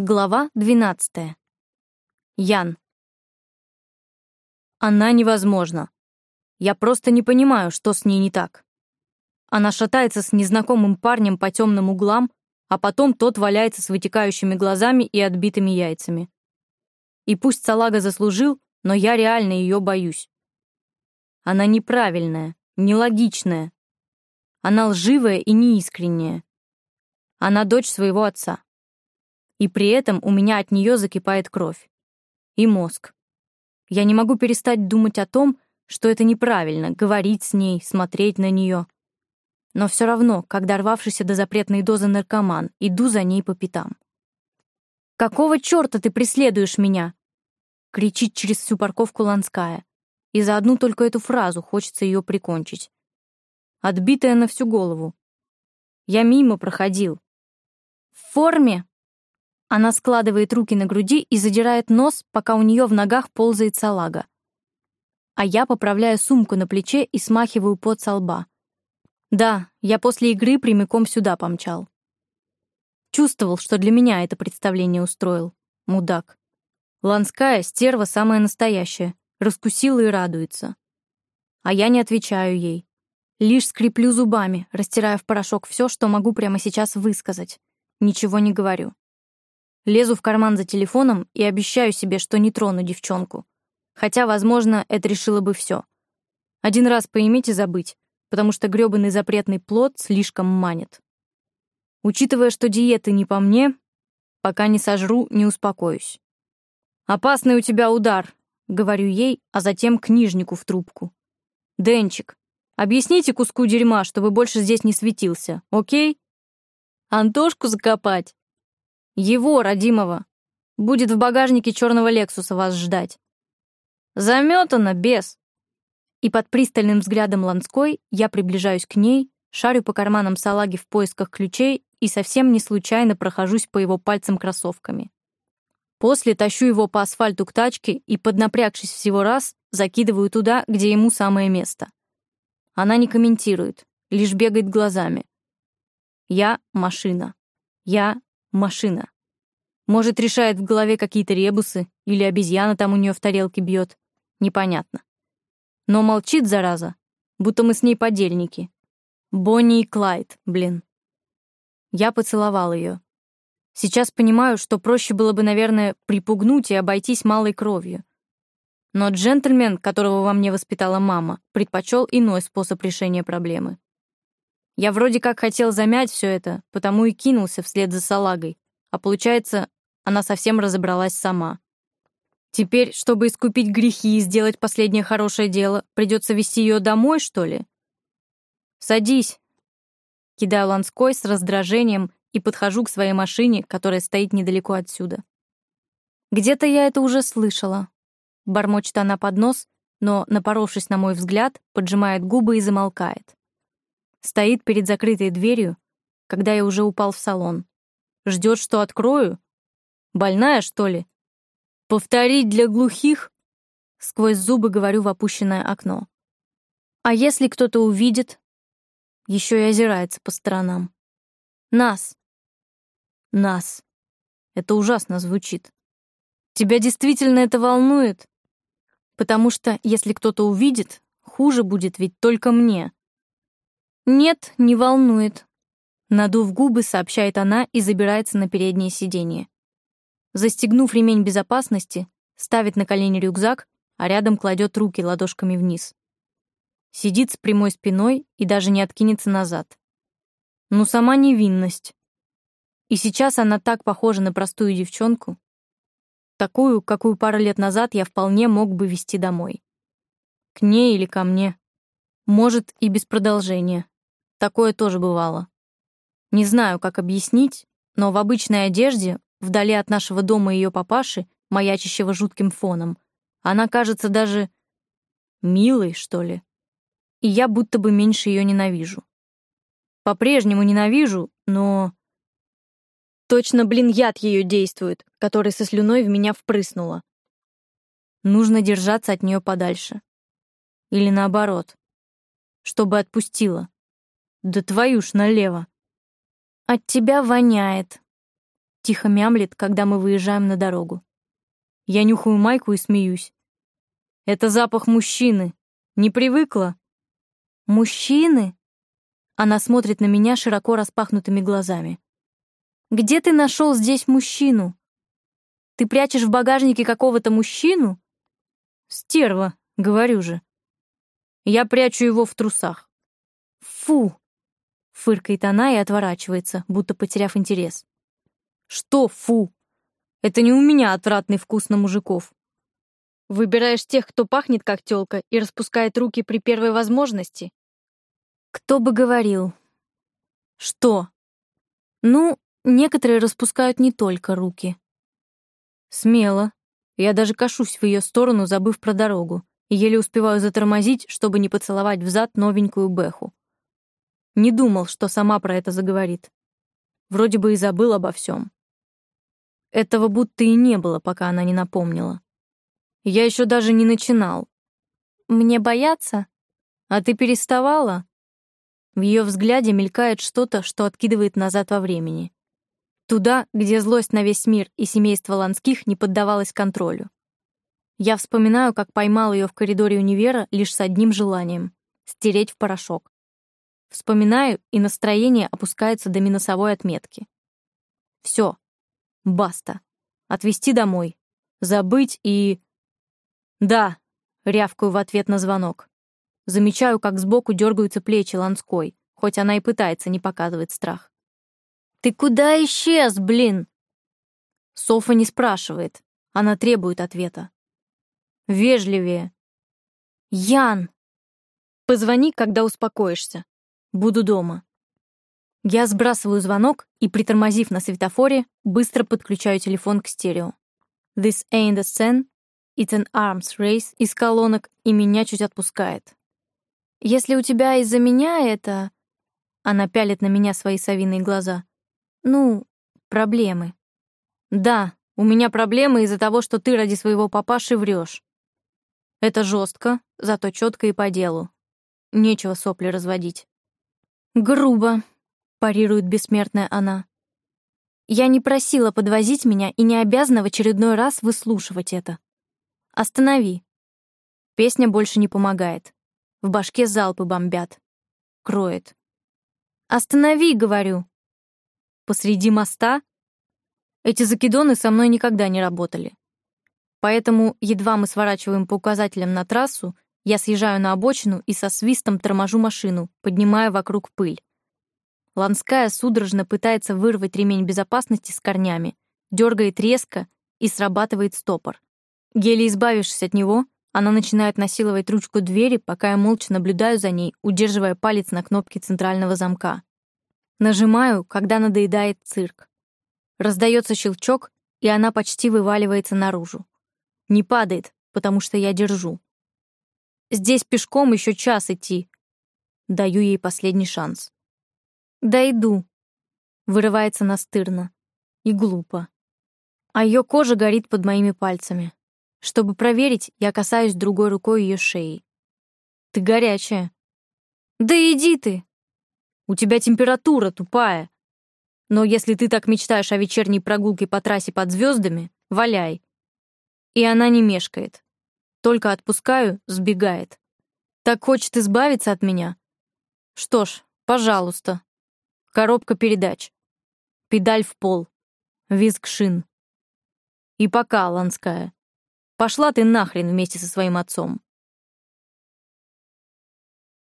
Глава 12. Ян. Она невозможна. Я просто не понимаю, что с ней не так. Она шатается с незнакомым парнем по темным углам, а потом тот валяется с вытекающими глазами и отбитыми яйцами. И пусть салага заслужил, но я реально ее боюсь. Она неправильная, нелогичная. Она лживая и неискренняя. Она дочь своего отца и при этом у меня от нее закипает кровь. И мозг. Я не могу перестать думать о том, что это неправильно — говорить с ней, смотреть на нее. Но все равно, когда рвавшийся до запретной дозы наркоман, иду за ней по пятам. «Какого черта ты преследуешь меня?» — кричит через всю парковку Ланская. И за одну только эту фразу хочется ее прикончить. Отбитая на всю голову. Я мимо проходил. «В форме?» Она складывает руки на груди и задирает нос, пока у нее в ногах ползает салага. А я поправляю сумку на плече и смахиваю пот со лба. Да, я после игры прямиком сюда помчал. Чувствовал, что для меня это представление устроил. Мудак. Ланская стерва самая настоящая, раскусила и радуется. А я не отвечаю ей. Лишь скреплю зубами, растирая в порошок все, что могу прямо сейчас высказать. Ничего не говорю. Лезу в карман за телефоном и обещаю себе, что не трону девчонку. Хотя, возможно, это решило бы все. Один раз поиметь забыть, потому что грёбаный запретный плод слишком манит. Учитывая, что диеты не по мне, пока не сожру, не успокоюсь. «Опасный у тебя удар», — говорю ей, а затем книжнику в трубку. «Денчик, объясните куску дерьма, чтобы больше здесь не светился, окей?» «Антошку закопать?» Его, родимого. Будет в багажнике черного Лексуса вас ждать. Заметано, бес. И под пристальным взглядом Ланской я приближаюсь к ней, шарю по карманам салаги в поисках ключей и совсем не случайно прохожусь по его пальцам кроссовками. После тащу его по асфальту к тачке и, поднапрягшись всего раз, закидываю туда, где ему самое место. Она не комментирует, лишь бегает глазами. Я — машина. Я Машина. Может, решает в голове какие-то ребусы, или обезьяна там у нее в тарелке бьет. Непонятно. Но молчит, зараза, будто мы с ней подельники. Бонни и Клайд, блин. Я поцеловал ее. Сейчас понимаю, что проще было бы, наверное, припугнуть и обойтись малой кровью. Но джентльмен, которого во мне воспитала мама, предпочел иной способ решения проблемы. Я вроде как хотел замять все это, потому и кинулся вслед за салагой. А получается, она совсем разобралась сама. Теперь, чтобы искупить грехи и сделать последнее хорошее дело, придется вести ее домой, что ли? Садись. Кидаю Ланской с раздражением и подхожу к своей машине, которая стоит недалеко отсюда. Где-то я это уже слышала. Бормочет она под нос, но, напоровшись на мой взгляд, поджимает губы и замолкает. Стоит перед закрытой дверью, когда я уже упал в салон. Ждет, что открою? Больная, что ли? Повторить для глухих? Сквозь зубы говорю в опущенное окно. А если кто-то увидит? Еще и озирается по сторонам. Нас. Нас. Это ужасно звучит. Тебя действительно это волнует? Потому что, если кто-то увидит, хуже будет ведь только мне. «Нет, не волнует», — надув губы, сообщает она и забирается на переднее сиденье. Застегнув ремень безопасности, ставит на колени рюкзак, а рядом кладет руки ладошками вниз. Сидит с прямой спиной и даже не откинется назад. Ну, сама невинность. И сейчас она так похожа на простую девчонку. Такую, какую пару лет назад я вполне мог бы вести домой. К ней или ко мне. Может, и без продолжения. Такое тоже бывало. Не знаю, как объяснить, но в обычной одежде, вдали от нашего дома ее папаши, маячащего жутким фоном, она кажется даже милой, что ли. И я будто бы меньше ее ненавижу. По-прежнему ненавижу, но... Точно, блин, яд ее действует, который со слюной в меня впрыснула. Нужно держаться от нее подальше. Или наоборот, чтобы отпустила. Да твою ж налево. От тебя воняет. Тихо мямлет, когда мы выезжаем на дорогу. Я нюхаю майку и смеюсь. Это запах мужчины. Не привыкла? Мужчины? Она смотрит на меня широко распахнутыми глазами. Где ты нашел здесь мужчину? Ты прячешь в багажнике какого-то мужчину? Стерва, говорю же. Я прячу его в трусах. Фу! Фыркает она и отворачивается, будто потеряв интерес. Что фу? Это не у меня отвратный вкус на мужиков. Выбираешь тех, кто пахнет как тёлка и распускает руки при первой возможности? Кто бы говорил? Что? Ну, некоторые распускают не только руки. Смело. Я даже кашусь в ее сторону, забыв про дорогу, и еле успеваю затормозить, чтобы не поцеловать взад новенькую Бэху. Не думал, что сама про это заговорит. Вроде бы и забыл обо всем. Этого будто и не было, пока она не напомнила. Я еще даже не начинал. Мне бояться? А ты переставала? В ее взгляде мелькает что-то, что откидывает назад во времени. Туда, где злость на весь мир и семейство Ланских не поддавалось контролю. Я вспоминаю, как поймал ее в коридоре универа лишь с одним желанием — стереть в порошок. Вспоминаю, и настроение опускается до минусовой отметки. Все, Баста. Отвезти домой. Забыть и... Да, рявкаю в ответ на звонок. Замечаю, как сбоку дергаются плечи Ланской, хоть она и пытается не показывать страх. «Ты куда исчез, блин?» Софа не спрашивает, она требует ответа. Вежливее. «Ян!» «Позвони, когда успокоишься. Буду дома». Я сбрасываю звонок и, притормозив на светофоре, быстро подключаю телефон к стерео. This ain't a scene, it's an arms race из колонок, и меня чуть отпускает. Если у тебя из-за меня это... Она пялит на меня свои совиные глаза. Ну, проблемы. Да, у меня проблемы из-за того, что ты ради своего папаши врешь. Это жестко, зато четко и по делу. Нечего сопли разводить. Грубо, парирует бессмертная она. Я не просила подвозить меня и не обязана в очередной раз выслушивать это. Останови. Песня больше не помогает. В башке залпы бомбят. Кроет. Останови, говорю. Посреди моста? Эти закидоны со мной никогда не работали. Поэтому, едва мы сворачиваем по указателям на трассу, я съезжаю на обочину и со свистом торможу машину, поднимая вокруг пыль. Ланская судорожно пытается вырвать ремень безопасности с корнями, дергает резко и срабатывает стопор. Еле избавившись от него, она начинает насиловать ручку двери, пока я молча наблюдаю за ней, удерживая палец на кнопке центрального замка. Нажимаю, когда надоедает цирк. Раздается щелчок, и она почти вываливается наружу. Не падает, потому что я держу. Здесь пешком еще час идти. Даю ей последний шанс. Да иду. Вырывается настырно. И глупо. А ее кожа горит под моими пальцами. Чтобы проверить, я касаюсь другой рукой ее шеи. Ты горячая. Да иди ты. У тебя температура тупая. Но если ты так мечтаешь о вечерней прогулке по трассе под звездами, валяй. И она не мешкает. Только отпускаю, сбегает. Так хочет избавиться от меня? Что ж, пожалуйста. Коробка передач. Педаль в пол. Визг шин. И пока, Ланская. Пошла ты нахрен вместе со своим отцом.